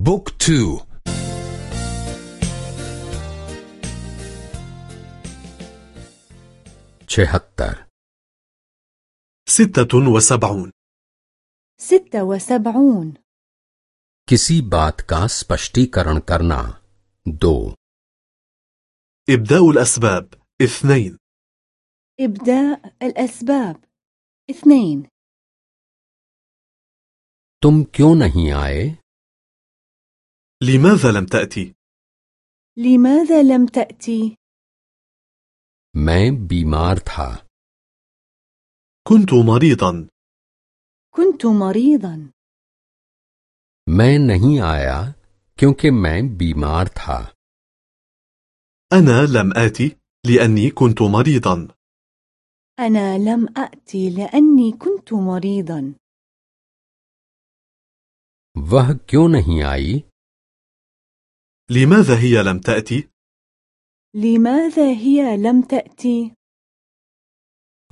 بوك تو छिहत्तर ستة وسبعون ستة وسبعون किसी बात का स्पष्टीकरण करना दो إبداء الأسباب اثنين إبداء الأسباب اثنين तुम क्यों नहीं आए لماذا لم تأتي؟ لماذا لم تأتي؟ मैं बीमार था كنت مريضا كنت مريضا मैं नहीं आया क्योंकि मैं बीमार था أنا لم آتي لأني كنت مريضا أنا لم أأتي لأني كنت مريضا वह क्यों नहीं आई لماذا هي لم تأتي؟ لماذا هي لم تأتي؟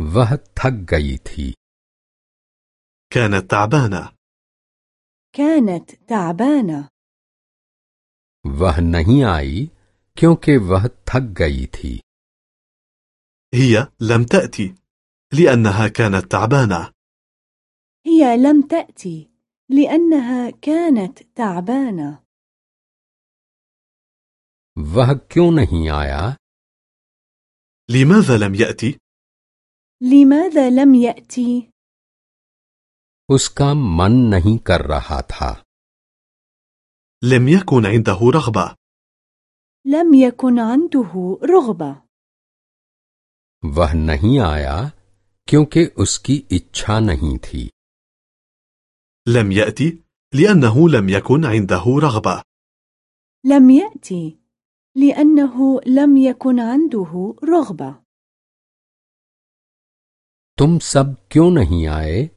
वह थक गई थी كانت تعبانة كانت تعبانة वह नहीं आई क्योंकि वह थक गई थी هي لم تأتي لأنها كانت تعبانة هي لم تأتي لأنها كانت تعبانة वह क्यों नहीं आया لماذا لم يأتي؟ لماذا لم يأتي؟ उसका मन नहीं कर रहा था لم يكن عنده رغبة لم يكن عنده رغبة वह नहीं आया क्योंकि उसकी इच्छा नहीं थी لم يأتي لأنه لم يكن عنده رغبة لم يأتي لأنه لم يكن عنده رغبة تم سب كيو نهي آئے؟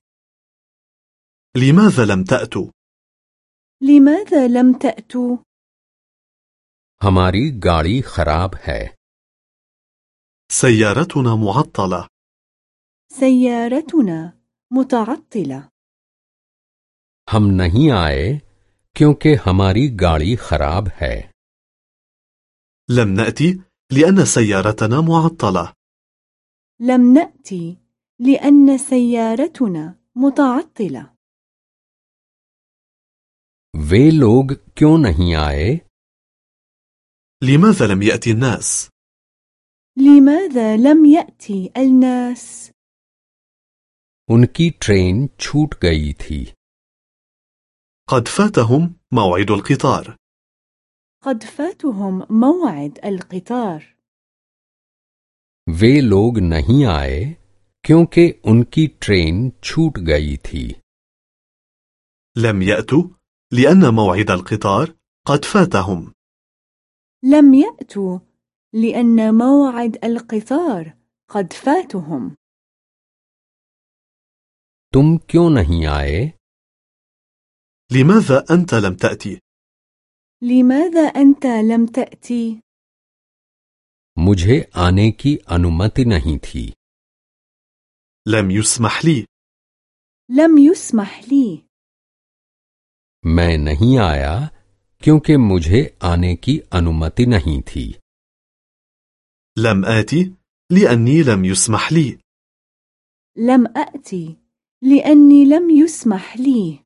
لماذا لم تأتوا؟ لماذا لم تأتوا؟ ہماری گاڑی خراب ہے سيارتنا معطلة سيارتنا متعطلة ہم نہیں آئے کیونکہ ہماری گاڑی خراب ہے لم نأتي لأن سيارتنا معطلة لم نأتي لأن سيارتنا متعطلة वे लोग क्यों नहीं आए لماذا لم يأتي الناس؟ لماذا لم يأتي الناس؟ उनकी ट्रेन छूट गई थी قد فاتهم موعد القطار قد فاتهم موعد القطار वे लोग नहीं आए क्योंकि उनकी ट्रेन छूट गई थी لم يأتوا لأن موعد القطار قد فاتهم لم يأتوا لأن موعد القطار قد فاتهم तुम क्यों नहीं आए لماذا أنت لم تأتي؟ لماذا أنت لم تأتي؟ मुझे आने की अनुमति नहीं थी لم يسمح لي لم يسمح لي मैं नहीं आया क्योंकि मुझे आने की अनुमति नहीं थी لم آتي لأني لم يسمح لي لم أأتي لأني لم يسمح لي